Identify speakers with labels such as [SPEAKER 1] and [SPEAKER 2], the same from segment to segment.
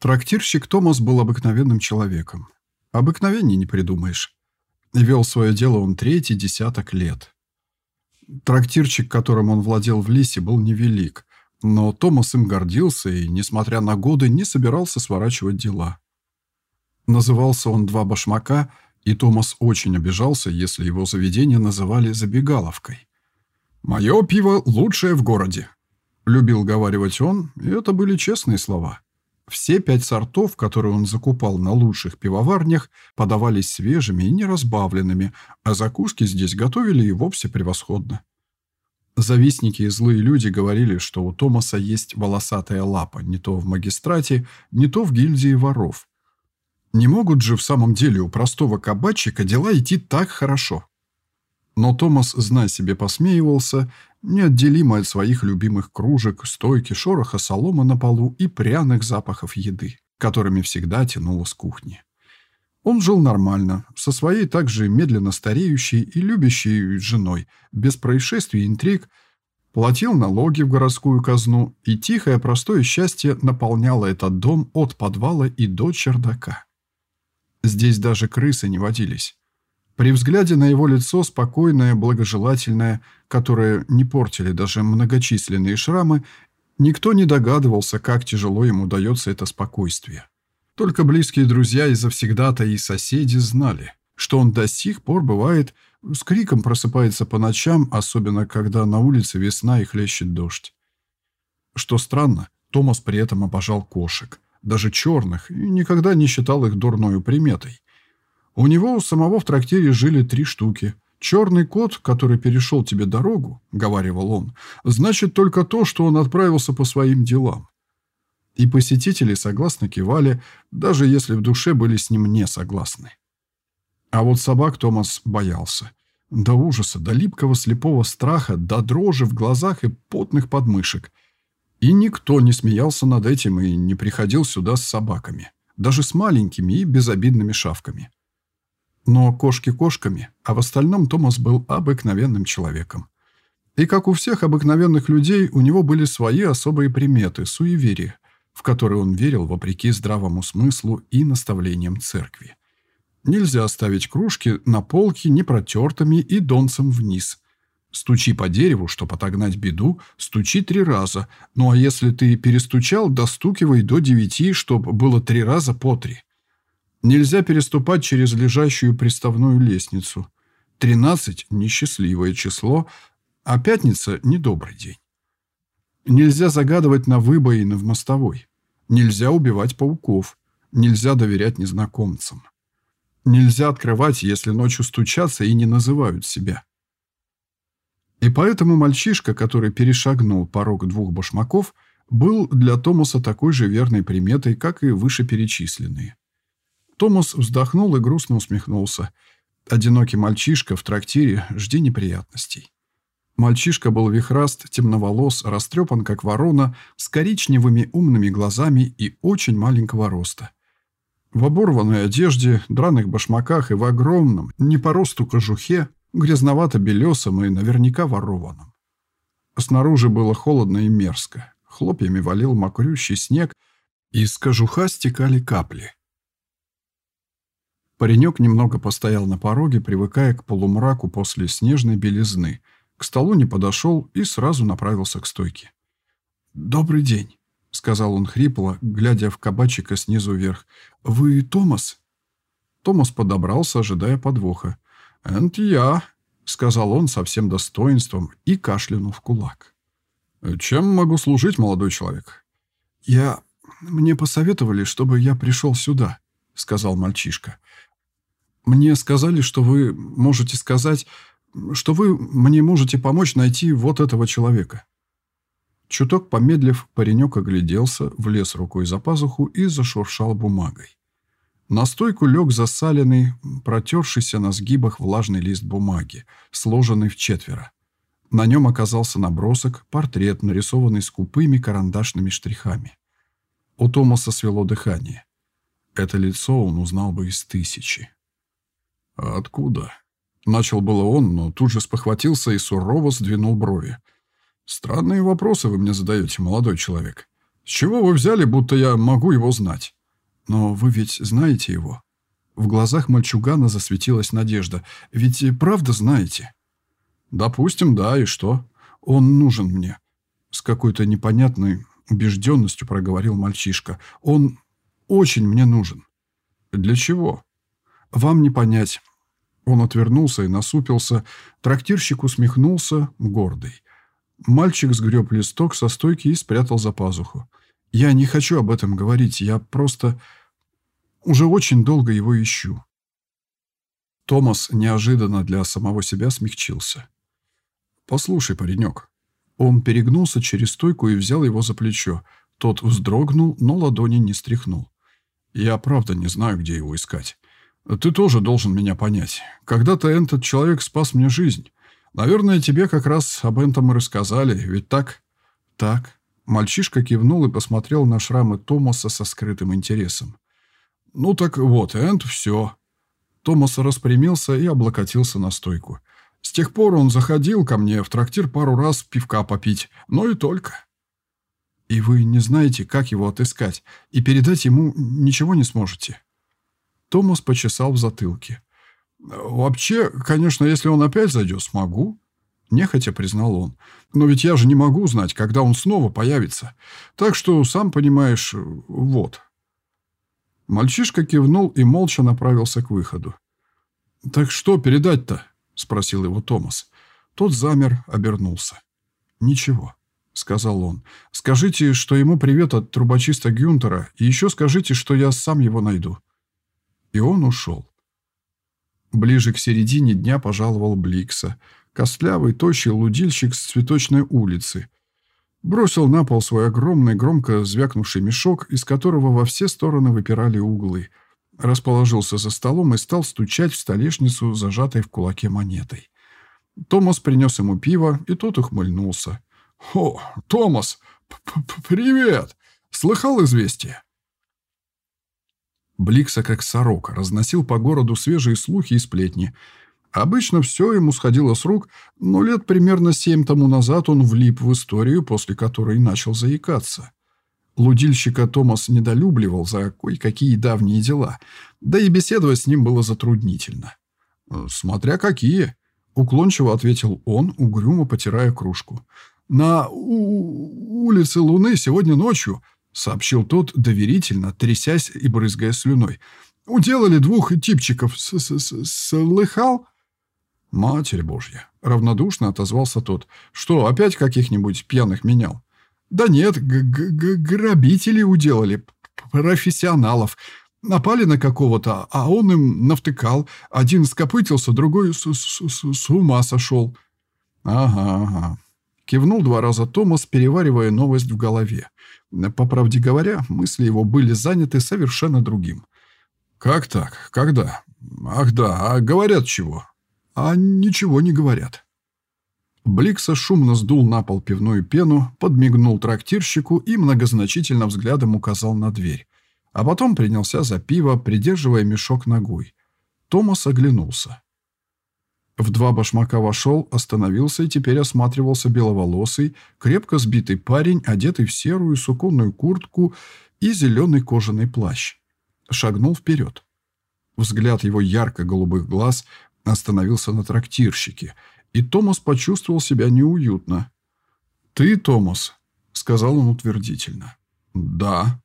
[SPEAKER 1] Трактирщик Томас был обыкновенным человеком. Обыкновений не придумаешь. Вел свое дело он третий десяток лет. Трактирчик, которым он владел в Лисе, был невелик, но Томас им гордился и, несмотря на годы, не собирался сворачивать дела. Назывался он «Два башмака», и Томас очень обижался, если его заведение называли «забегаловкой». «Мое пиво лучшее в городе», — любил говаривать он, и это были честные слова. Все пять сортов, которые он закупал на лучших пивоварнях, подавались свежими и неразбавленными, а закуски здесь готовили и вовсе превосходно. Завистники и злые люди говорили, что у Томаса есть волосатая лапа не то в магистрате, не то в гильдии воров. Не могут же в самом деле у простого кабачика дела идти так хорошо. Но Томас, зная себе, посмеивался, неотделимо от своих любимых кружек, стойки, шороха соломы на полу и пряных запахов еды, которыми всегда тянуло с кухни. Он жил нормально, со своей также медленно стареющей и любящей женой, без происшествий и интриг, платил налоги в городскую казну, и тихое простое счастье наполняло этот дом от подвала и до чердака. Здесь даже крысы не водились. При взгляде на его лицо, спокойное, благожелательное, которое не портили даже многочисленные шрамы, никто не догадывался, как тяжело ему дается это спокойствие. Только близкие друзья и завсегдата и соседи знали, что он до сих пор бывает с криком просыпается по ночам, особенно когда на улице весна и хлещет дождь. Что странно, Томас при этом обожал кошек, даже черных, и никогда не считал их дурной приметой. У него у самого в трактире жили три штуки. «Черный кот, который перешел тебе дорогу», — говаривал он, — «значит только то, что он отправился по своим делам». И посетители согласно кивали, даже если в душе были с ним не согласны. А вот собак Томас боялся. До ужаса, до липкого слепого страха, до дрожи в глазах и потных подмышек. И никто не смеялся над этим и не приходил сюда с собаками. Даже с маленькими и безобидными шавками. Но кошки кошками, а в остальном Томас был обыкновенным человеком. И как у всех обыкновенных людей, у него были свои особые приметы, суеверия, в которые он верил вопреки здравому смыслу и наставлениям церкви. Нельзя оставить кружки на полке непротертыми и донцем вниз. Стучи по дереву, чтобы отогнать беду, стучи три раза. Ну а если ты перестучал, достукивай до девяти, чтобы было три раза по три. Нельзя переступать через лежащую приставную лестницу. Тринадцать – несчастливое число, а пятница – недобрый день. Нельзя загадывать на выбоины в мостовой. Нельзя убивать пауков. Нельзя доверять незнакомцам. Нельзя открывать, если ночью стучатся и не называют себя. И поэтому мальчишка, который перешагнул порог двух башмаков, был для Томаса такой же верной приметой, как и вышеперечисленные. Томас вздохнул и грустно усмехнулся. Одинокий мальчишка в трактире, жди неприятностей. Мальчишка был вихраст, темноволос, растрепан, как ворона, с коричневыми умными глазами и очень маленького роста. В оборванной одежде, драных башмаках и в огромном, не по росту кожухе, грязновато-белесом и наверняка ворованном. Снаружи было холодно и мерзко. Хлопьями валил мокрющий снег, и из кожуха стекали капли. Паренек немного постоял на пороге, привыкая к полумраку после снежной белизны. К столу не подошел и сразу направился к стойке. «Добрый день», — сказал он хрипло, глядя в кабачика снизу вверх. «Вы Томас?» Томас подобрался, ожидая подвоха. «Это я», — сказал он со всем достоинством и кашлянул в кулак. «Чем могу служить, молодой человек?» «Я... Мне посоветовали, чтобы я пришел сюда», — сказал мальчишка. Мне сказали, что вы можете сказать, что вы мне можете помочь найти вот этого человека». Чуток помедлив, паренек огляделся, влез рукой за пазуху и зашуршал бумагой. На стойку лег засаленный, протершийся на сгибах влажный лист бумаги, сложенный в четверо. На нем оказался набросок, портрет, нарисованный скупыми карандашными штрихами. У Томаса свело дыхание. Это лицо он узнал бы из тысячи. «А откуда?» Начал было он, но тут же спохватился и сурово сдвинул брови. «Странные вопросы вы мне задаете, молодой человек. С чего вы взяли, будто я могу его знать?» «Но вы ведь знаете его?» В глазах мальчугана засветилась надежда. «Ведь правда знаете?» «Допустим, да, и что? Он нужен мне». С какой-то непонятной убежденностью проговорил мальчишка. «Он очень мне нужен». «Для чего?» «Вам не понять». Он отвернулся и насупился. Трактирщик усмехнулся, гордый. Мальчик сгреб листок со стойки и спрятал за пазуху. «Я не хочу об этом говорить, я просто уже очень долго его ищу». Томас неожиданно для самого себя смягчился. «Послушай, паренек». Он перегнулся через стойку и взял его за плечо. Тот вздрогнул, но ладони не стряхнул. «Я правда не знаю, где его искать. Ты тоже должен меня понять. Когда-то этот человек спас мне жизнь. Наверное, тебе как раз об этом и рассказали, ведь так?» «Так». Мальчишка кивнул и посмотрел на шрамы Томаса со скрытым интересом. «Ну так вот, Энд, все». Томас распрямился и облокотился на стойку. С тех пор он заходил ко мне в трактир пару раз пивка попить, но и только. И вы не знаете, как его отыскать, и передать ему ничего не сможете. Томас почесал в затылке. «Вообще, конечно, если он опять зайдет, смогу», — нехотя признал он. «Но ведь я же не могу знать, когда он снова появится. Так что, сам понимаешь, вот». Мальчишка кивнул и молча направился к выходу. «Так что передать-то?» — спросил его Томас. Тот замер, обернулся. «Ничего», — сказал он. «Скажите, что ему привет от трубочиста Гюнтера, и еще скажите, что я сам его найду». И он ушел. Ближе к середине дня пожаловал Бликса, костлявый, тощий лудильщик с цветочной улицы. Бросил на пол свой огромный, громко звякнувший мешок, из которого во все стороны выпирали углы. Расположился за столом и стал стучать в столешницу, зажатой в кулаке монетой. Томас принес ему пиво, и тот ухмыльнулся. «О, Томас! П -п Привет! Слыхал известие?» Бликса, как сорока, разносил по городу свежие слухи и сплетни. Обычно все ему сходило с рук, но лет примерно семь тому назад он влип в историю, после которой начал заикаться. Лудильщика Томас недолюбливал за кое-какие давние дела, да и беседовать с ним было затруднительно. «Смотря какие», — уклончиво ответил он, угрюмо потирая кружку. «На улице Луны сегодня ночью — сообщил тот доверительно, трясясь и брызгая слюной. «Уделали двух типчиков. С -с -с Слыхал?» «Матерь Божья!» — равнодушно отозвался тот. «Что, опять каких-нибудь пьяных менял?» «Да нет, г -г грабители уделали. Профессионалов. Напали на кого-то, а он им навтыкал. Один скопытился, другой с, с, с, с ума сошел». «Ага, ага». Кивнул два раза Томас, переваривая новость в голове. По правде говоря, мысли его были заняты совершенно другим. «Как так? Когда? Ах да, а говорят чего?» «А ничего не говорят». Бликса шумно сдул на пол пивную пену, подмигнул трактирщику и многозначительно взглядом указал на дверь. А потом принялся за пиво, придерживая мешок ногой. Томас оглянулся. В два башмака вошел, остановился и теперь осматривался беловолосый, крепко сбитый парень, одетый в серую суконную куртку и зеленый кожаный плащ. Шагнул вперед. Взгляд его ярко-голубых глаз остановился на трактирщике, и Томас почувствовал себя неуютно. «Ты, Томас?» — сказал он утвердительно. «Да».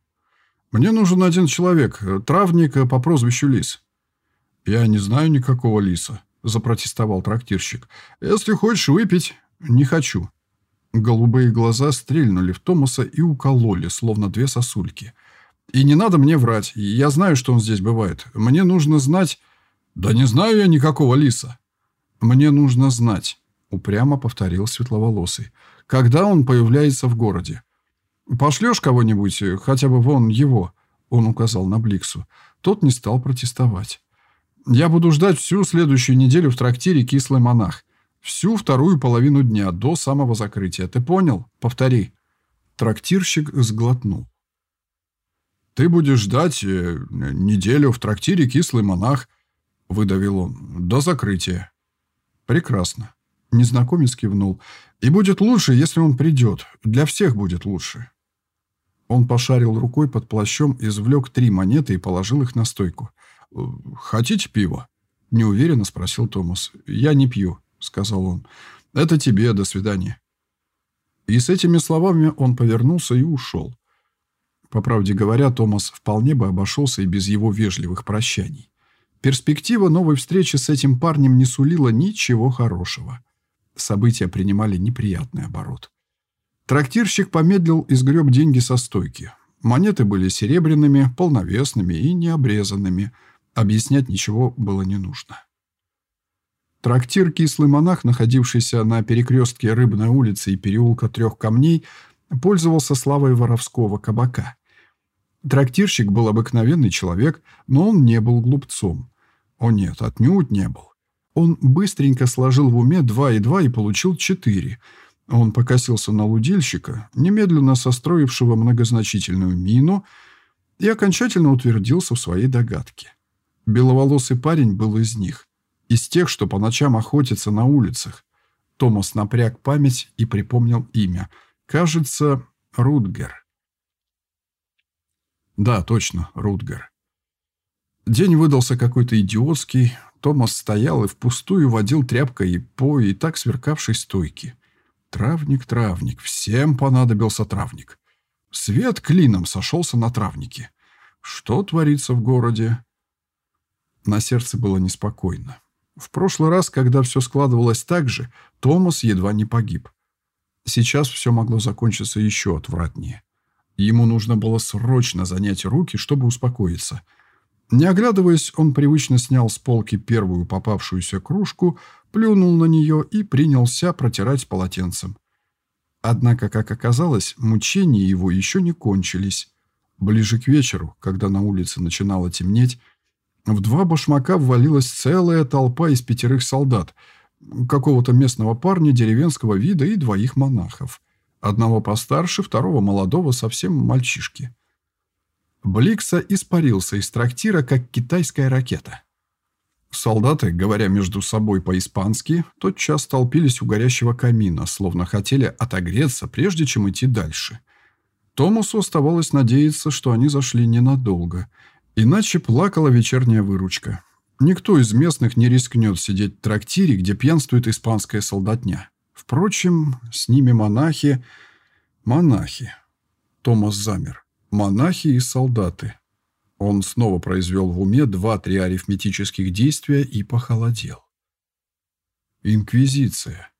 [SPEAKER 1] «Мне нужен один человек, травник по прозвищу Лис». «Я не знаю никакого Лиса», запротестовал трактирщик. «Если хочешь выпить, не хочу». Голубые глаза стрельнули в Томаса и укололи, словно две сосульки. «И не надо мне врать. Я знаю, что он здесь бывает. Мне нужно знать...» «Да не знаю я никакого лиса». «Мне нужно знать», — упрямо повторил светловолосый. «Когда он появляется в городе?» «Пошлешь кого-нибудь, хотя бы вон его», — он указал на Бликсу. Тот не стал протестовать. Я буду ждать всю следующую неделю в трактире «Кислый монах». Всю вторую половину дня, до самого закрытия. Ты понял? Повтори. Трактирщик сглотнул. «Ты будешь ждать э, неделю в трактире «Кислый монах», — выдавил он, — «до закрытия». «Прекрасно». Незнакомец кивнул. «И будет лучше, если он придет. Для всех будет лучше». Он пошарил рукой под плащом, извлек три монеты и положил их на стойку. «Хотите пиво?» – неуверенно спросил Томас. «Я не пью», – сказал он. «Это тебе, до свидания». И с этими словами он повернулся и ушел. По правде говоря, Томас вполне бы обошелся и без его вежливых прощаний. Перспектива новой встречи с этим парнем не сулила ничего хорошего. События принимали неприятный оборот. Трактирщик помедлил и сгреб деньги со стойки. Монеты были серебряными, полновесными и необрезанными. Объяснять ничего было не нужно. Трактир «Кислый монах», находившийся на перекрестке Рыбной улицы и переулка Трех Камней, пользовался славой воровского кабака. Трактирщик был обыкновенный человек, но он не был глупцом. О нет, отнюдь не был. Он быстренько сложил в уме два и два и получил четыре. Он покосился на лудильщика, немедленно состроившего многозначительную мину, и окончательно утвердился в своей догадке. Беловолосый парень был из них. Из тех, что по ночам охотятся на улицах. Томас напряг память и припомнил имя. Кажется, Рутгер. Да, точно, Рутгер. День выдался какой-то идиотский. Томас стоял и впустую водил тряпкой по и так сверкавшей стойки. Травник, травник, всем понадобился травник. Свет клином сошелся на травнике. Что творится в городе? На сердце было неспокойно. В прошлый раз, когда все складывалось так же, Томас едва не погиб. Сейчас все могло закончиться еще отвратнее. Ему нужно было срочно занять руки, чтобы успокоиться. Не оглядываясь, он привычно снял с полки первую попавшуюся кружку, плюнул на нее и принялся протирать полотенцем. Однако, как оказалось, мучения его еще не кончились. Ближе к вечеру, когда на улице начинало темнеть, в два башмака ввалилась целая толпа из пятерых солдат, какого-то местного парня деревенского вида и двоих монахов. Одного постарше, второго молодого, совсем мальчишки. Бликса испарился из трактира, как китайская ракета. Солдаты, говоря между собой по-испански, тотчас толпились у горящего камина, словно хотели отогреться, прежде чем идти дальше. Томасу оставалось надеяться, что они зашли ненадолго – Иначе плакала вечерняя выручка. Никто из местных не рискнет сидеть в трактире, где пьянствует испанская солдатня. Впрочем, с ними монахи... Монахи. Томас замер. Монахи и солдаты. Он снова произвел в уме два-три арифметических действия и похолодел. Инквизиция.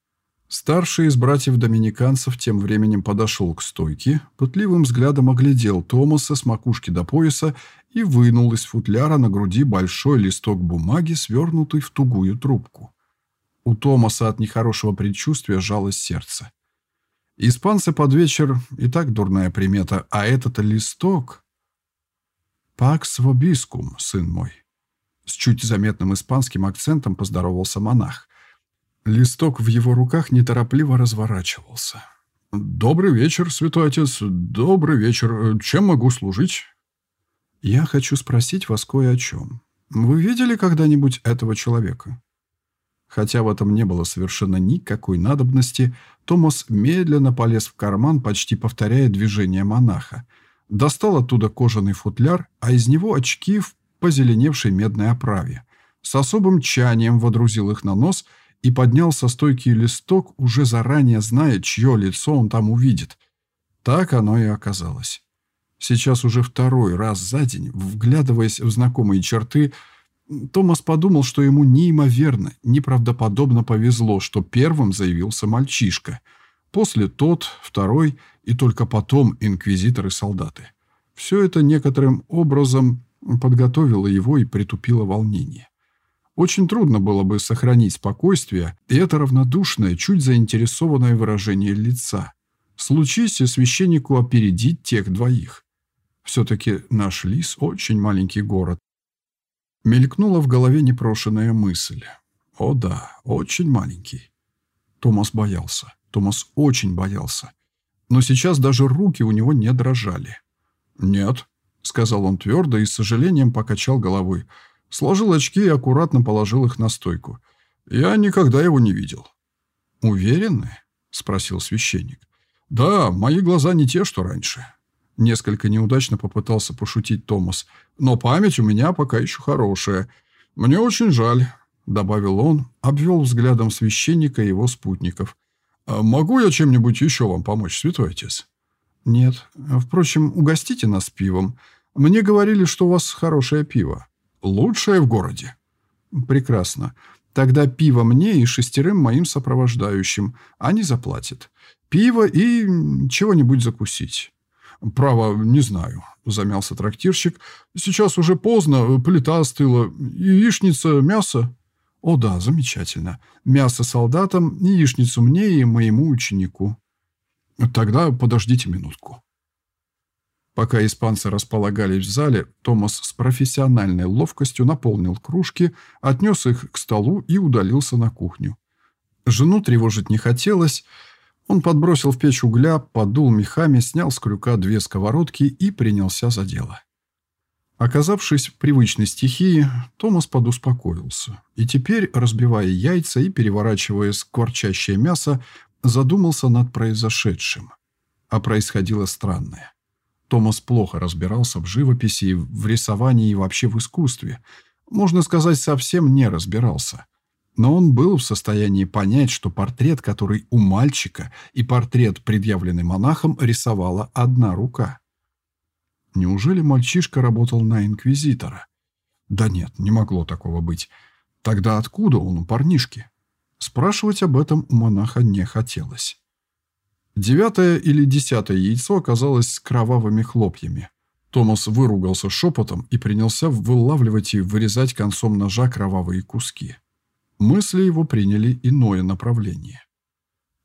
[SPEAKER 1] Старший из братьев-доминиканцев тем временем подошел к стойке, пытливым взглядом оглядел Томаса с макушки до пояса и вынул из футляра на груди большой листок бумаги, свернутый в тугую трубку. У Томаса от нехорошего предчувствия жалось сердце. Испанцы под вечер и так дурная примета, а этот листок... «Пакс вобискум, сын мой», — с чуть заметным испанским акцентом поздоровался монах. Листок в его руках неторопливо разворачивался. «Добрый вечер, святой отец, добрый вечер. Чем могу служить?» «Я хочу спросить вас кое о чем. Вы видели когда-нибудь этого человека?» Хотя в этом не было совершенно никакой надобности, Томас медленно полез в карман, почти повторяя движение монаха. Достал оттуда кожаный футляр, а из него очки в позеленевшей медной оправе. С особым чанием водрузил их на нос и поднял со стойки листок, уже заранее зная, чье лицо он там увидит. Так оно и оказалось. Сейчас уже второй раз за день, вглядываясь в знакомые черты, Томас подумал, что ему неимоверно, неправдоподобно повезло, что первым заявился мальчишка. После тот, второй и только потом инквизиторы-солдаты. Все это некоторым образом подготовило его и притупило волнение. Очень трудно было бы сохранить спокойствие и это равнодушное, чуть заинтересованное выражение лица. Случись священнику опередить тех двоих. Все-таки наш Лис очень маленький город. Мелькнула в голове непрошенная мысль. О да, очень маленький. Томас боялся. Томас очень боялся. Но сейчас даже руки у него не дрожали. «Нет», — сказал он твердо и с сожалением покачал головой. Сложил очки и аккуратно положил их на стойку. «Я никогда его не видел». «Уверены?» — спросил священник. «Да, мои глаза не те, что раньше. Несколько неудачно попытался пошутить Томас. «Но память у меня пока еще хорошая. Мне очень жаль», — добавил он, обвел взглядом священника и его спутников. «А «Могу я чем-нибудь еще вам помочь, святой отец?» «Нет. Впрочем, угостите нас пивом. Мне говорили, что у вас хорошее пиво. Лучшее в городе». «Прекрасно. Тогда пиво мне и шестерым моим сопровождающим. Они заплатят. Пиво и чего-нибудь закусить». «Право, не знаю», — замялся трактирщик. «Сейчас уже поздно, плита остыла. Яичница, мясо». «О да, замечательно. Мясо солдатам, яичницу мне и моему ученику». «Тогда подождите минутку». Пока испанцы располагались в зале, Томас с профессиональной ловкостью наполнил кружки, отнес их к столу и удалился на кухню. Жену тревожить не хотелось, он подбросил в печь угля, подул мехами, снял с крюка две сковородки и принялся за дело. Оказавшись в привычной стихии, Томас подуспокоился. И теперь, разбивая яйца и переворачивая скворчащее мясо, задумался над произошедшим. А происходило странное. Томас плохо разбирался в живописи, в рисовании и вообще в искусстве. Можно сказать, совсем не разбирался. Но он был в состоянии понять, что портрет, который у мальчика, и портрет, предъявленный монахом, рисовала одна рука. Неужели мальчишка работал на инквизитора? Да нет, не могло такого быть. Тогда откуда он у парнишки? Спрашивать об этом у монаха не хотелось. Девятое или десятое яйцо оказалось с кровавыми хлопьями. Томас выругался шепотом и принялся вылавливать и вырезать концом ножа кровавые куски. Мысли его приняли иное направление.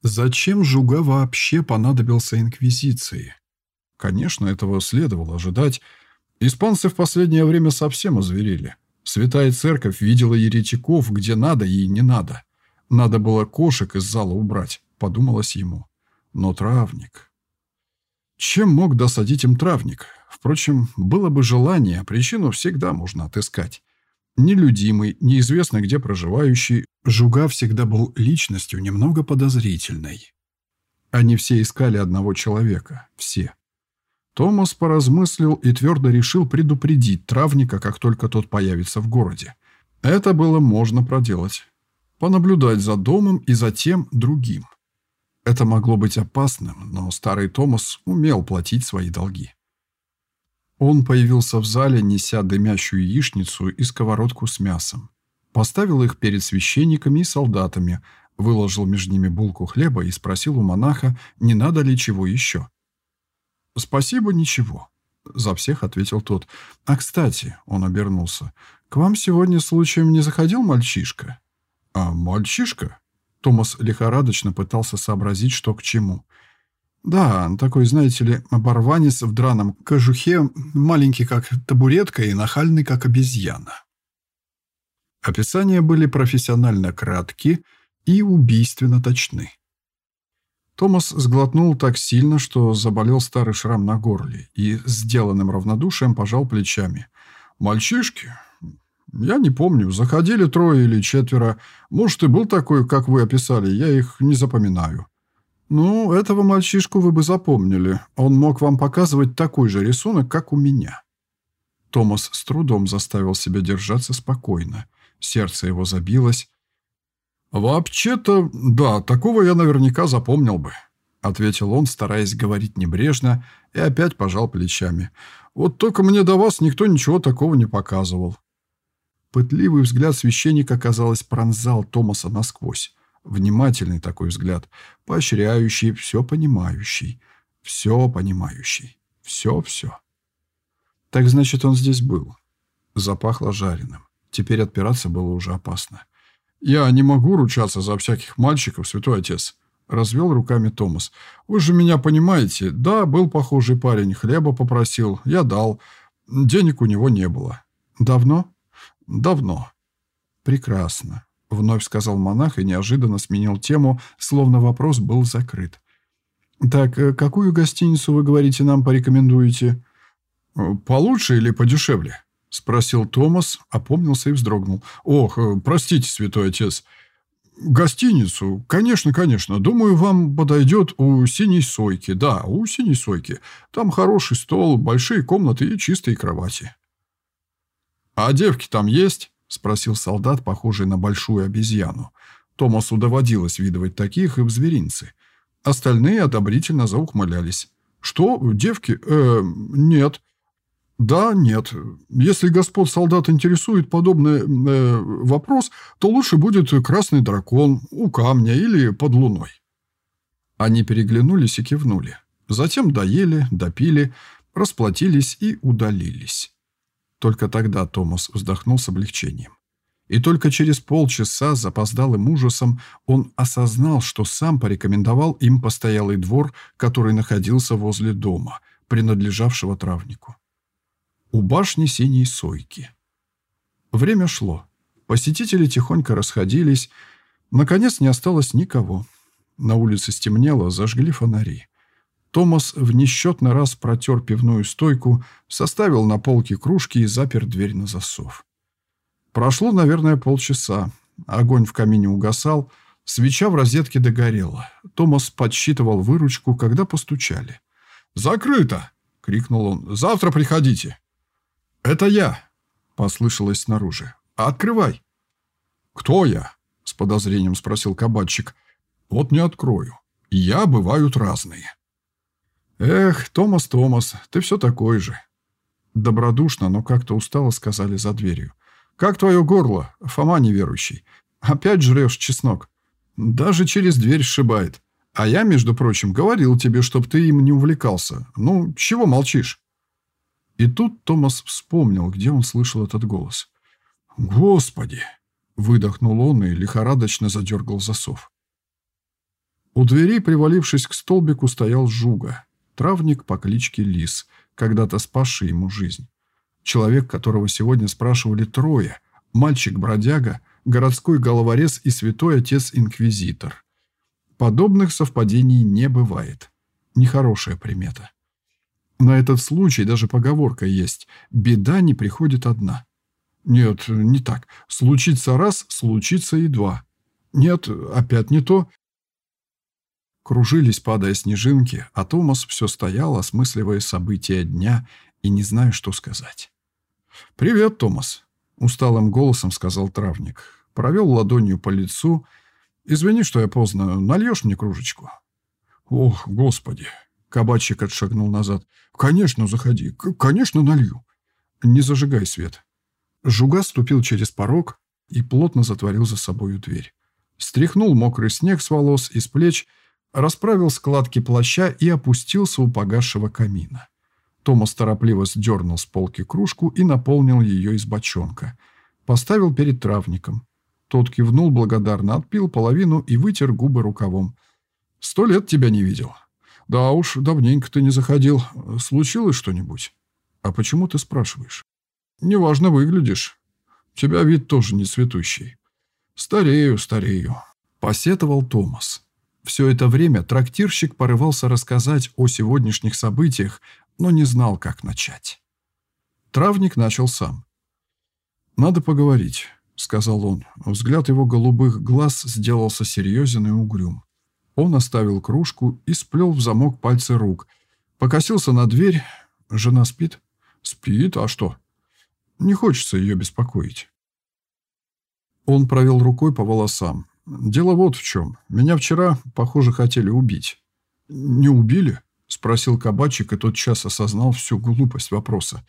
[SPEAKER 1] Зачем Жуга вообще понадобился Инквизиции? Конечно, этого следовало ожидать. Испанцы в последнее время совсем озверели. Святая Церковь видела еретиков где надо и не надо. Надо было кошек из зала убрать, подумалось ему. Но травник... Чем мог досадить им травник? Впрочем, было бы желание, причину всегда можно отыскать. Нелюдимый, неизвестно где проживающий, Жуга всегда был личностью немного подозрительной. Они все искали одного человека. Все. Томас поразмыслил и твердо решил предупредить травника, как только тот появится в городе. Это было можно проделать. Понаблюдать за домом и за тем другим. Это могло быть опасным, но старый Томас умел платить свои долги. Он появился в зале, неся дымящую яичницу и сковородку с мясом. Поставил их перед священниками и солдатами, выложил между ними булку хлеба и спросил у монаха, не надо ли чего еще. «Спасибо, ничего», — за всех ответил тот. «А, кстати», — он обернулся, — «к вам сегодня случаем не заходил мальчишка?» «А мальчишка?» Томас лихорадочно пытался сообразить, что к чему. Да, такой, знаете ли, оборванец в драном кожухе, маленький как табуретка и нахальный как обезьяна. Описания были профессионально кратки и убийственно точны. Томас сглотнул так сильно, что заболел старый шрам на горле и сделанным равнодушием пожал плечами. «Мальчишки? Я не помню, заходили трое или четверо. Может, и был такой, как вы описали, я их не запоминаю. «Ну, этого мальчишку вы бы запомнили. Он мог вам показывать такой же рисунок, как у меня». Томас с трудом заставил себя держаться спокойно. Сердце его забилось. «Вообще-то, да, такого я наверняка запомнил бы», — ответил он, стараясь говорить небрежно, и опять пожал плечами. «Вот только мне до вас никто ничего такого не показывал». Пытливый взгляд священника, казалось, пронзал Томаса насквозь. Внимательный такой взгляд, поощряющий, все понимающий, все понимающий, все-все. Так значит, он здесь был. Запахло жареным. Теперь отпираться было уже опасно. «Я не могу ручаться за всяких мальчиков, святой отец», — развел руками Томас. «Вы же меня понимаете. Да, был похожий парень, хлеба попросил, я дал. Денег у него не было». «Давно?» «Давно». «Прекрасно. Вновь сказал монах и неожиданно сменил тему, словно вопрос был закрыт. «Так, э, какую гостиницу, вы говорите, нам порекомендуете?» «Э, «Получше или подешевле?» — спросил Томас, опомнился и вздрогнул. «Ох, э, простите, святой отец, «Гостиницу? Конечно, конечно. Думаю, вам подойдет у синей сойки. Да, у синей сойки. Там хороший стол, большие комнаты и чистые кровати». «А девки там есть?» – спросил солдат, похожий на большую обезьяну. Томасу доводилось видывать таких и в зверинце. Остальные одобрительно заухмылялись. «Что? Девки? Э, нет. Да, нет. Если господ солдат интересует подобный э, вопрос, то лучше будет красный дракон у камня или под луной». Они переглянулись и кивнули. Затем доели, допили, расплатились и удалились. Только тогда Томас вздохнул с облегчением. И только через полчаса с запоздалым ужасом он осознал, что сам порекомендовал им постоялый двор, который находился возле дома, принадлежавшего травнику. У башни синей сойки. Время шло. Посетители тихонько расходились. Наконец не осталось никого. На улице стемнело, зажгли фонари. Томас в несчетный раз протер пивную стойку, составил на полке кружки и запер дверь на засов. Прошло, наверное, полчаса. Огонь в камине угасал, свеча в розетке догорела. Томас подсчитывал выручку, когда постучали. «Закрыто!» — крикнул он. «Завтра приходите!» «Это я!» — послышалось снаружи. «Открывай!» «Кто я?» — с подозрением спросил кабачик. «Вот не открою. Я бывают разные». «Эх, Томас, Томас, ты все такой же». Добродушно, но как-то устало сказали за дверью. Как твое горло, Фома неверующий? Опять жрешь чеснок? Даже через дверь сшибает. А я, между прочим, говорил тебе, чтоб ты им не увлекался. Ну, чего молчишь?» И тут Томас вспомнил, где он слышал этот голос. «Господи!» — выдохнул он и лихорадочно задергал засов. У двери, привалившись к столбику, стоял Жуга, травник по кличке Лис, когда-то спасший ему жизнь. Человек, которого сегодня спрашивали трое. Мальчик-бродяга, городской головорез и святой отец-инквизитор. Подобных совпадений не бывает. Нехорошая примета. На этот случай даже поговорка есть «беда не приходит одна». Нет, не так. Случится раз, случится и два. Нет, опять не то. Кружились, падая снежинки, а Томас все стоял, осмысливая события дня и не знаю, что сказать. «Привет, Томас», — усталым голосом сказал травник. Провел ладонью по лицу. «Извини, что я поздно. Нальешь мне кружечку?» «Ох, господи!» — кабачик отшагнул назад. «Конечно, заходи. Конечно, налью. Не зажигай свет». Жуга ступил через порог и плотно затворил за собою дверь. Стряхнул мокрый снег с волос и с плеч, расправил складки плаща и опустился у погасшего камина. Томас торопливо сдернул с полки кружку и наполнил ее из бочонка. Поставил перед травником. Тот кивнул благодарно, отпил половину и вытер губы рукавом. «Сто лет тебя не видел». «Да уж, давненько ты не заходил. Случилось что-нибудь?» «А почему ты спрашиваешь?» «Неважно выглядишь. Тебя вид тоже не цветущий». «Старею, старею», — посетовал Томас. Все это время трактирщик порывался рассказать о сегодняшних событиях, но не знал, как начать. Травник начал сам. «Надо поговорить», — сказал он. Взгляд его голубых глаз сделался серьезен и угрюм. Он оставил кружку и сплел в замок пальцы рук. Покосился на дверь. Жена спит? Спит, а что? Не хочется ее беспокоить. Он провел рукой по волосам. Дело вот в чем. Меня вчера, похоже, хотели убить. Не убили? — спросил кабачик, и тот час осознал всю глупость вопроса.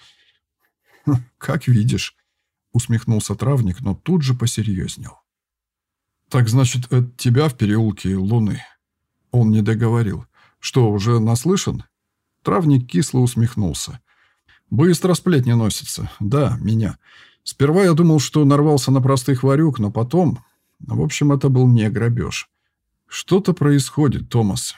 [SPEAKER 1] «Хм, «Как видишь», — усмехнулся травник, но тут же посерьезнел. «Так значит, это тебя в переулке Луны?» Он не договорил. «Что, уже наслышан?» Травник кисло усмехнулся. «Быстро сплетни носятся. Да, меня. Сперва я думал, что нарвался на простых варюк, но потом... В общем, это был не грабеж. Что-то происходит, Томас.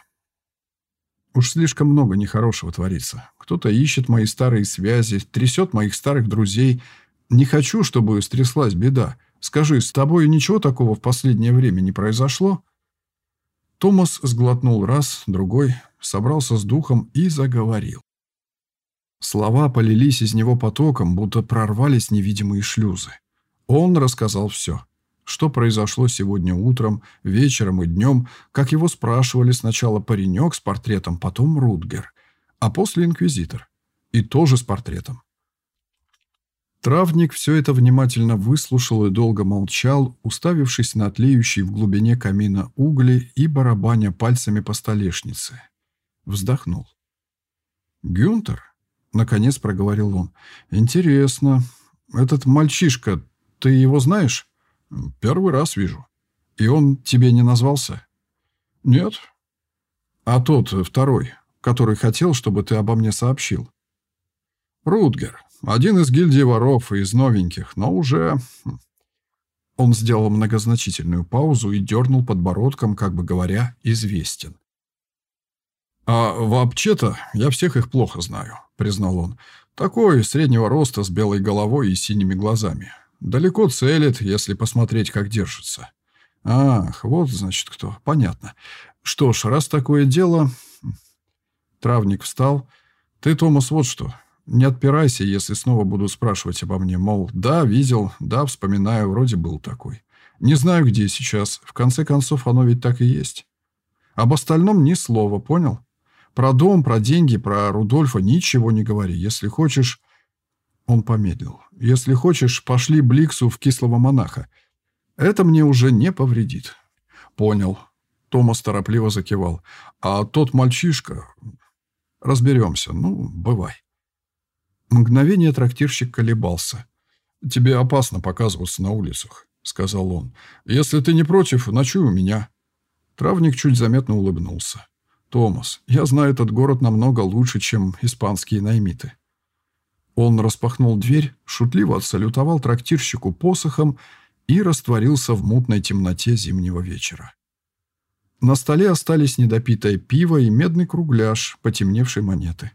[SPEAKER 1] Уж слишком много нехорошего творится. Кто-то ищет мои старые связи, трясет моих старых друзей. Не хочу, чтобы стряслась беда. Скажи, с тобой ничего такого в последнее время не произошло?» Томас сглотнул раз, другой, собрался с духом и заговорил. Слова полились из него потоком, будто прорвались невидимые шлюзы. Он рассказал все. Что произошло сегодня утром, вечером и днем, как его спрашивали сначала паренек с портретом, потом Рутгер, а после инквизитор. И тоже с портретом. Травник все это внимательно выслушал и долго молчал, уставившись на тлеющий в глубине камина угли и барабаня пальцами по столешнице. Вздохнул. «Гюнтер?» — наконец проговорил он. «Интересно. Этот мальчишка, ты его знаешь?» «Первый раз вижу. И он тебе не назвался?» «Нет». «А тот, второй, который хотел, чтобы ты обо мне сообщил?» «Рутгер. Один из гильдии воров и из новеньких, но уже...» хм». Он сделал многозначительную паузу и дернул подбородком, как бы говоря, «известен». «А вообще-то я всех их плохо знаю», — признал он. «Такой среднего роста с белой головой и синими глазами. Далеко целит, если посмотреть, как держится». «Ах, вот, значит, кто. Понятно. Что ж, раз такое дело...» Травник встал. «Ты, Томас, вот что. Не отпирайся, если снова буду спрашивать обо мне, мол, да, видел, да, вспоминаю, вроде был такой. Не знаю, где сейчас. В конце концов, оно ведь так и есть. Об остальном ни слова, понял? Про дом, про деньги, про Рудольфа ничего не говори. Если хочешь...» Он помедлил. «Если хочешь, пошли Бликсу в кислого монаха. Это мне уже не повредит». «Понял». Томас торопливо закивал. «А тот мальчишка...» «Разберемся. Ну, бывай». Мгновение трактирщик колебался. «Тебе опасно показываться на улицах», — сказал он. «Если ты не против, ночуй у меня». Травник чуть заметно улыбнулся. «Томас, я знаю этот город намного лучше, чем испанские наймиты». Он распахнул дверь, шутливо отсалютовал трактирщику посохом и растворился в мутной темноте зимнего вечера. На столе остались недопитое пиво и медный кругляш, потемневшей монеты.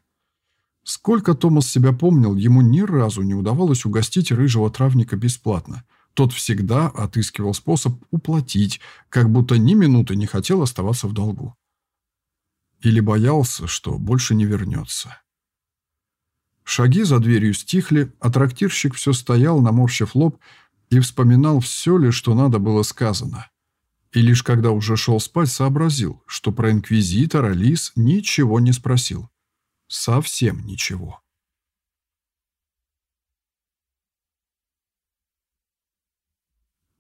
[SPEAKER 1] Сколько Томас себя помнил, ему ни разу не удавалось угостить рыжего травника бесплатно. Тот всегда отыскивал способ уплатить, как будто ни минуты не хотел оставаться в долгу. Или боялся, что больше не вернется. Шаги за дверью стихли, а трактирщик все стоял, наморщив лоб, и вспоминал все ли, что надо было сказано. И лишь когда уже шел спать, сообразил, что про инквизитора Лис ничего не спросил. Совсем ничего.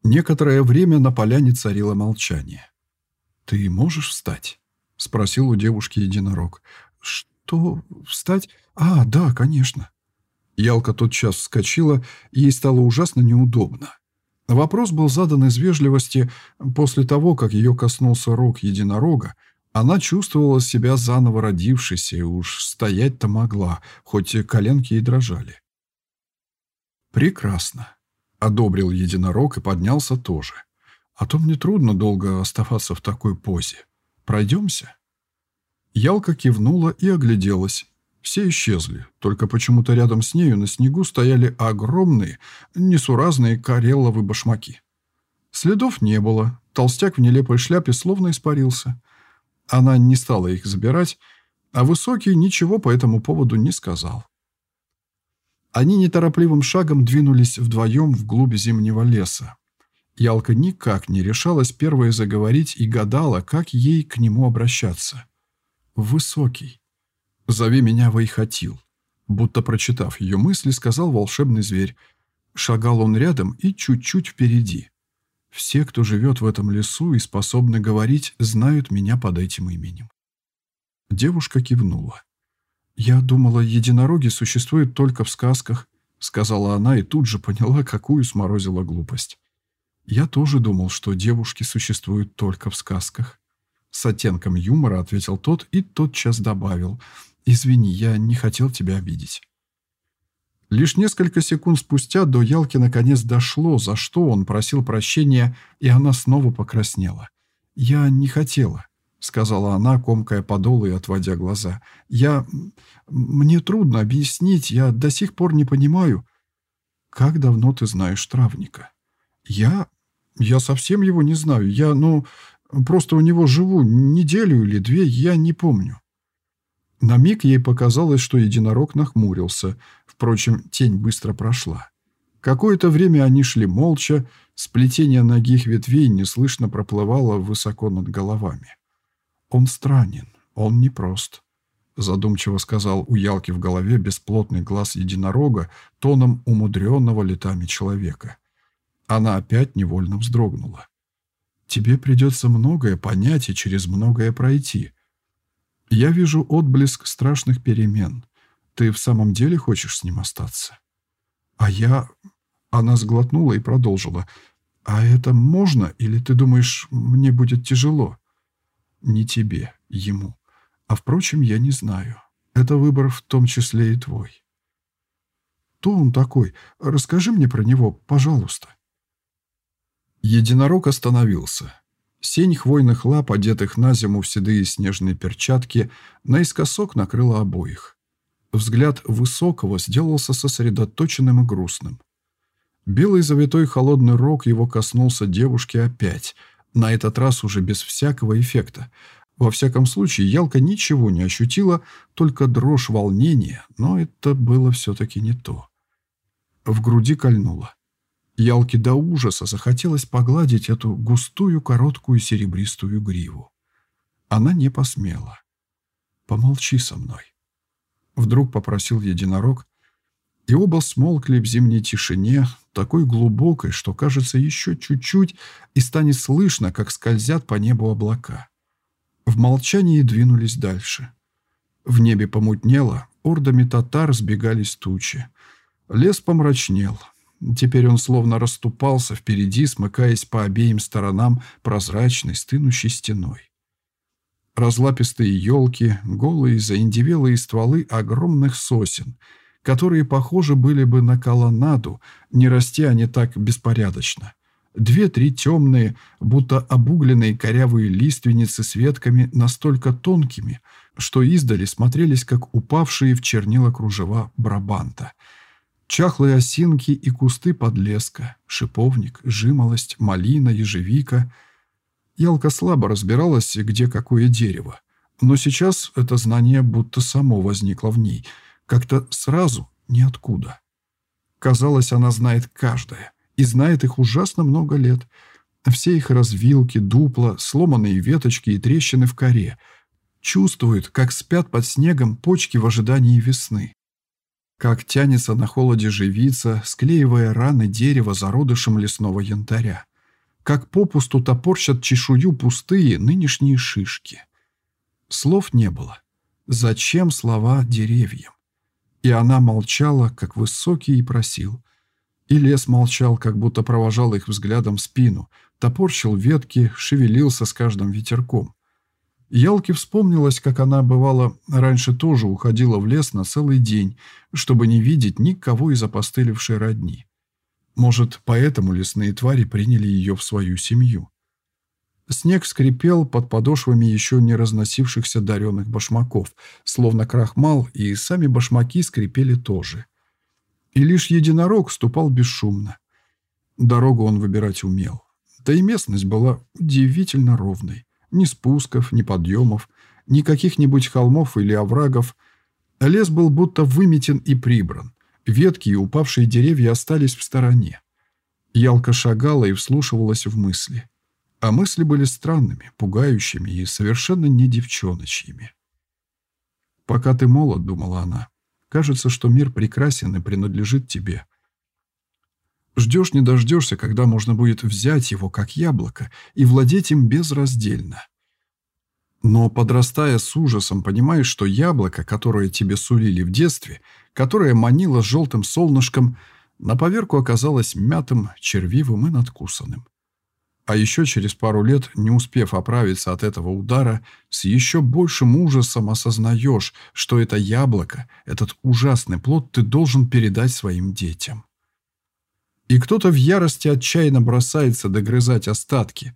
[SPEAKER 1] Некоторое время на поляне царило молчание. «Ты можешь встать?» — спросил у девушки единорог. «Что? Встать? А, да, конечно». Ялка тотчас вскочила, ей стало ужасно неудобно. Вопрос был задан из вежливости после того, как ее коснулся рог единорога, она чувствовала себя заново родившейся и уж стоять-то могла, хоть и коленки и дрожали. «Прекрасно», — одобрил единорог и поднялся тоже. «А то мне трудно долго оставаться в такой позе. Пройдемся?» Ялка кивнула и огляделась. Все исчезли, только почему-то рядом с нею на снегу стояли огромные, несуразные карелловы башмаки. Следов не было, толстяк в нелепой шляпе словно испарился. Она не стала их забирать, а Высокий ничего по этому поводу не сказал. Они неторопливым шагом двинулись вдвоем вглубь зимнего леса. Ялка никак не решалась первой заговорить и гадала, как ей к нему обращаться. «Высокий. Зови меня Вайхатил». Будто прочитав ее мысли, сказал волшебный зверь. Шагал он рядом и чуть-чуть впереди. Все, кто живет в этом лесу и способны говорить, знают меня под этим именем. Девушка кивнула. «Я думала, единороги существуют только в сказках», сказала она и тут же поняла, какую сморозила глупость. «Я тоже думал, что девушки существуют только в сказках». С оттенком юмора ответил тот и тотчас добавил. «Извини, я не хотел тебя обидеть». Лишь несколько секунд спустя до Ялки наконец дошло, за что он просил прощения, и она снова покраснела. «Я не хотела», — сказала она, комкая подол и отводя глаза. «Я... Мне трудно объяснить, я до сих пор не понимаю». «Как давно ты знаешь травника?» «Я... Я совсем его не знаю. Я, ну, просто у него живу неделю или две, я не помню». На миг ей показалось, что единорог нахмурился. Впрочем, тень быстро прошла. Какое-то время они шли молча, сплетение ногих ветвей неслышно проплывало высоко над головами. «Он странен, он непрост», — задумчиво сказал у Ялки в голове бесплотный глаз единорога тоном умудренного летами человека. Она опять невольно вздрогнула. «Тебе придется многое понять и через многое пройти. Я вижу отблеск страшных перемен. Ты в самом деле хочешь с ним остаться?» «А я...» Она сглотнула и продолжила. «А это можно, или ты думаешь, мне будет тяжело?» «Не тебе, ему. А впрочем, я не знаю. Это выбор в том числе и твой». «Кто он такой? Расскажи мне про него, пожалуйста». Единорог остановился. Сень хвойных лап, одетых на зиму в седые снежные перчатки, наискосок накрыла обоих. Взгляд высокого сделался сосредоточенным и грустным. Белый завитой холодный рог его коснулся девушки опять, на этот раз уже без всякого эффекта. Во всяком случае, Ялка ничего не ощутила, только дрожь волнения, но это было все-таки не то. В груди кольнуло. Ялке до ужаса захотелось погладить эту густую, короткую серебристую гриву. Она не посмела. «Помолчи со мной», Вдруг попросил единорог, и оба смолкли в зимней тишине, такой глубокой, что, кажется, еще чуть-чуть, и станет слышно, как скользят по небу облака. В молчании двинулись дальше. В небе помутнело, ордами татар сбегались тучи. Лес помрачнел. Теперь он словно расступался впереди, смыкаясь по обеим сторонам прозрачной, стынущей стеной. Разлапистые елки, голые заиндивелые стволы огромных сосен, которые похожи были бы на колоннаду, не расти они так беспорядочно. Две-три темные, будто обугленные корявые лиственницы с ветками настолько тонкими, что издали смотрелись, как упавшие в чернила кружева брабанта. Чахлые осинки и кусты подлеска, шиповник, жимолость, малина, ежевика — Ялка слабо разбиралась, где какое дерево. Но сейчас это знание будто само возникло в ней, как-то сразу, ниоткуда. Казалось, она знает каждое, и знает их ужасно много лет. Все их развилки, дупла, сломанные веточки и трещины в коре. Чувствует, как спят под снегом почки в ожидании весны. Как тянется на холоде живица, склеивая раны дерева зародышем лесного янтаря как попусту топорщат чешую пустые нынешние шишки. Слов не было. Зачем слова деревьям? И она молчала, как высокий, и просил. И лес молчал, как будто провожал их взглядом спину, топорщил ветки, шевелился с каждым ветерком. Ялке вспомнилось, как она, бывало, раньше тоже уходила в лес на целый день, чтобы не видеть никого из опостылевшей родни. Может, поэтому лесные твари приняли ее в свою семью. Снег скрипел под подошвами еще не разносившихся даренных башмаков, словно крахмал, и сами башмаки скрипели тоже. И лишь единорог ступал бесшумно. Дорогу он выбирать умел. Да и местность была удивительно ровной. Ни спусков, ни подъемов, ни каких-нибудь холмов или оврагов. Лес был будто выметен и прибран. Ветки и упавшие деревья остались в стороне. Ялка шагала и вслушивалась в мысли. А мысли были странными, пугающими и совершенно не девчоночьими. «Пока ты молод», — думала она, — «кажется, что мир прекрасен и принадлежит тебе». Ждешь не дождешься, когда можно будет взять его, как яблоко, и владеть им безраздельно. Но, подрастая с ужасом, понимаешь, что яблоко, которое тебе сулили в детстве, которое манило желтым солнышком, на поверку оказалось мятым, червивым и надкусанным. А еще через пару лет, не успев оправиться от этого удара, с еще большим ужасом осознаешь, что это яблоко, этот ужасный плод ты должен передать своим детям. И кто-то в ярости отчаянно бросается догрызать остатки,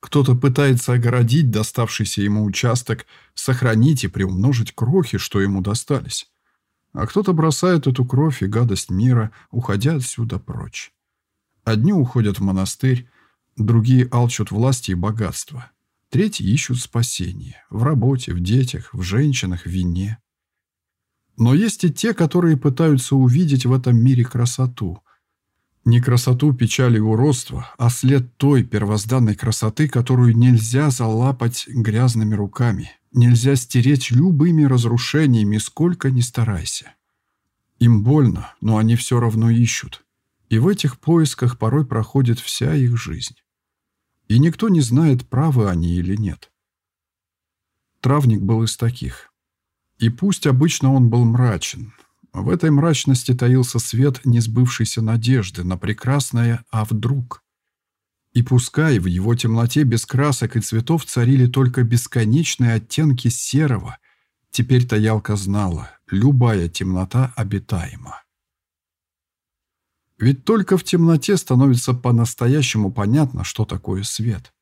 [SPEAKER 1] кто-то пытается огородить доставшийся ему участок, сохранить и приумножить крохи, что ему достались. А кто-то бросает эту кровь и гадость мира, уходя отсюда прочь. Одни уходят в монастырь, другие алчут власти и богатства. Третьи ищут спасения в работе, в детях, в женщинах, в вине. Но есть и те, которые пытаются увидеть в этом мире красоту. Не красоту печали уродства, а след той первозданной красоты, которую нельзя залапать грязными руками, нельзя стереть любыми разрушениями, сколько ни старайся. Им больно, но они все равно ищут. И в этих поисках порой проходит вся их жизнь. И никто не знает, правы они или нет. Травник был из таких. И пусть обычно он был мрачен, в этой мрачности таился свет несбывшейся надежды на прекрасное «а вдруг?». И пускай в его темноте без красок и цветов царили только бесконечные оттенки серого, теперь-то Ялка знала, любая темнота обитаема. Ведь только в темноте становится по-настоящему понятно, что такое свет.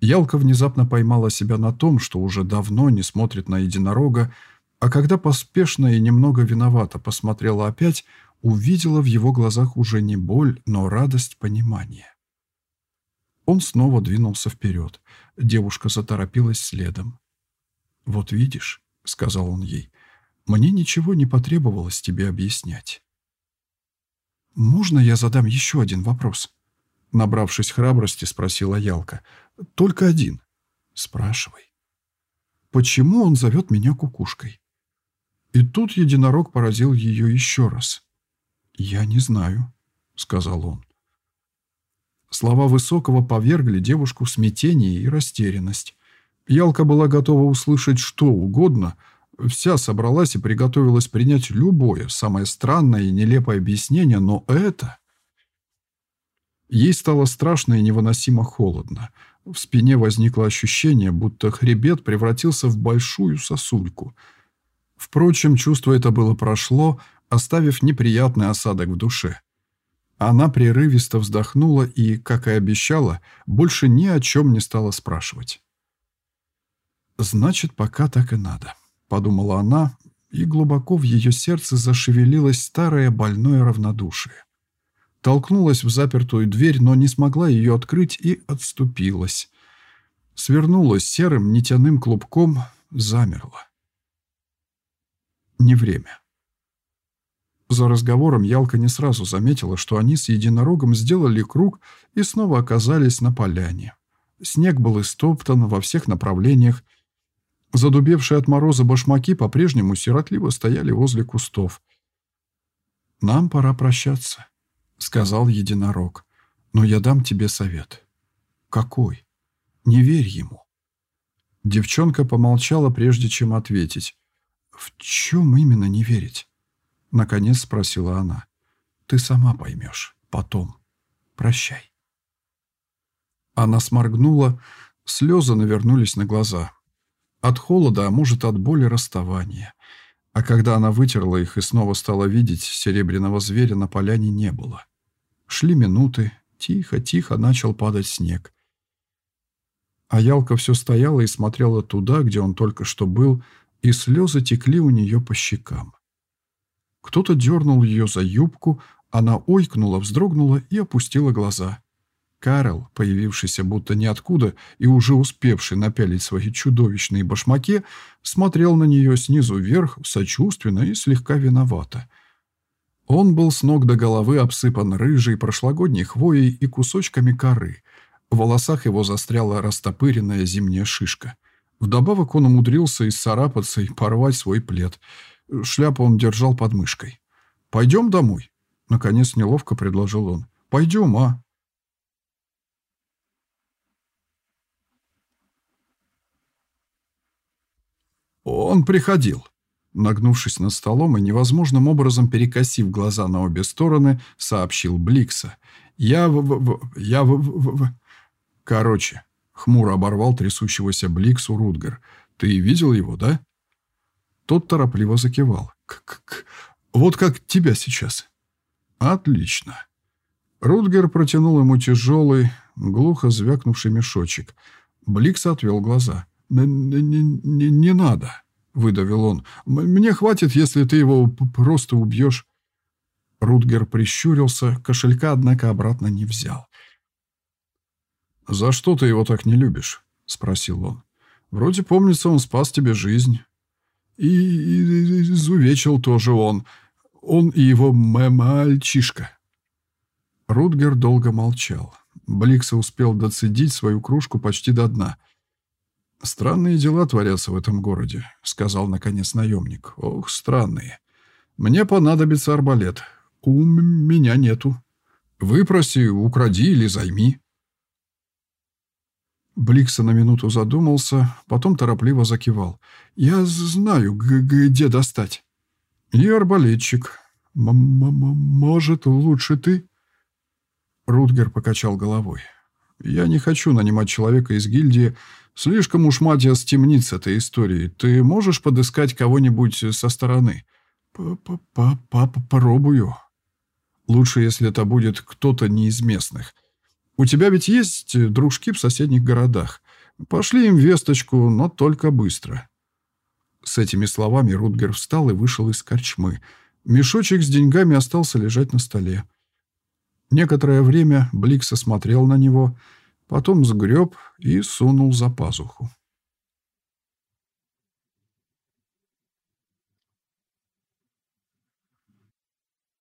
[SPEAKER 1] Ялка внезапно поймала себя на том, что уже давно не смотрит на единорога, а когда поспешно и немного виновато посмотрела опять, увидела в его глазах уже не боль, но радость понимания. Он снова двинулся вперед. Девушка заторопилась следом. «Вот видишь», — сказал он ей, — «мне ничего не потребовалось тебе объяснять». «Можно я задам еще один вопрос?» Набравшись храбрости, спросила Ялка. «Только один». «Спрашивай». «Почему он зовет меня кукушкой?» И тут единорог поразил ее еще раз. «Я не знаю», — сказал он. Слова Высокого повергли девушку в смятение и растерянность. Ялка была готова услышать что угодно, вся собралась и приготовилась принять любое, самое странное и нелепое объяснение, но это... Ей стало страшно и невыносимо холодно. В спине возникло ощущение, будто хребет превратился в большую сосульку — Впрочем, чувство это было прошло, оставив неприятный осадок в душе. Она прерывисто вздохнула и, как и обещала, больше ни о чем не стала спрашивать. «Значит, пока так и надо», — подумала она, и глубоко в ее сердце зашевелилось старое больное равнодушие. Толкнулась в запертую дверь, но не смогла ее открыть и отступилась. Свернулась серым нитяным клубком, замерла не время. За разговором Ялка не сразу заметила, что они с единорогом сделали круг и снова оказались на поляне. Снег был истоптан во всех направлениях. Задубевшие от мороза башмаки по-прежнему сиротливо стояли возле кустов. «Нам пора прощаться», — сказал единорог. «Но я дам тебе совет». «Какой?» «Не верь ему». Девчонка помолчала, прежде чем ответить. «В чем именно не верить?» Наконец спросила она. «Ты сама поймешь. Потом. Прощай». Она сморгнула, слезы навернулись на глаза. От холода, а может, от боли расставания. А когда она вытерла их и снова стала видеть, серебряного зверя на поляне не было. Шли минуты, тихо-тихо начал падать снег. А Ялка все стояла и смотрела туда, где он только что был, и слезы текли у нее по щекам. Кто-то дернул ее за юбку, она ойкнула, вздрогнула и опустила глаза. Карл, появившийся будто ниоткуда и уже успевший напялить свои чудовищные башмаки, смотрел на нее снизу вверх, сочувственно и слегка виновато. Он был с ног до головы обсыпан рыжей прошлогодней хвоей и кусочками коры. В волосах его застряла растопыренная зимняя шишка. Вдобавок он умудрился исцарапаться и порвать свой плед. Шляпу он держал под мышкой. «Пойдем домой?» Наконец неловко предложил он. «Пойдем, а?» Он приходил. Нагнувшись над столом и невозможным образом перекосив глаза на обе стороны, сообщил Бликса. «Я в... в... я в... в... в... Короче, Хмуро оборвал трясущегося Бликсу Рутгер. «Ты видел его, да?» Тот торопливо закивал. К -к -к. «Вот как тебя сейчас». «Отлично». Рутгер протянул ему тяжелый, глухо звякнувший мешочек. Бликс отвел глаза. «Не, не, не, надо», — выдавил он. «Мне хватит, если ты его просто убьешь». Рутгер прищурился, кошелька, однако, обратно не взял. «За что ты его так не любишь?» — спросил он. «Вроде, помнится, он спас тебе жизнь». И, и изувечил тоже он. Он и его мальчишка. Рутгер долго молчал. Бликса успел доцедить свою кружку почти до дна. «Странные дела творятся в этом городе», — сказал, наконец, наемник. «Ох, странные. Мне понадобится арбалет. У меня нету. Выпроси, укради или займи». Бликса на минуту задумался, потом торопливо закивал. «Я знаю, где достать». «И арбалетчик. М -м -м Может, лучше ты?» Рутгер покачал головой. «Я не хочу нанимать человека из гильдии. Слишком уж Матиас темнит с этой историей. Ты можешь подыскать кого-нибудь со стороны?» П -п -п «Попробую. Лучше, если это будет кто-то не из местных. У тебя ведь есть дружки в соседних городах. Пошли им весточку, но только быстро». С этими словами Рутгер встал и вышел из корчмы. Мешочек с деньгами остался лежать на столе. Некоторое время Бликс осмотрел на него, потом сгреб и сунул за пазуху.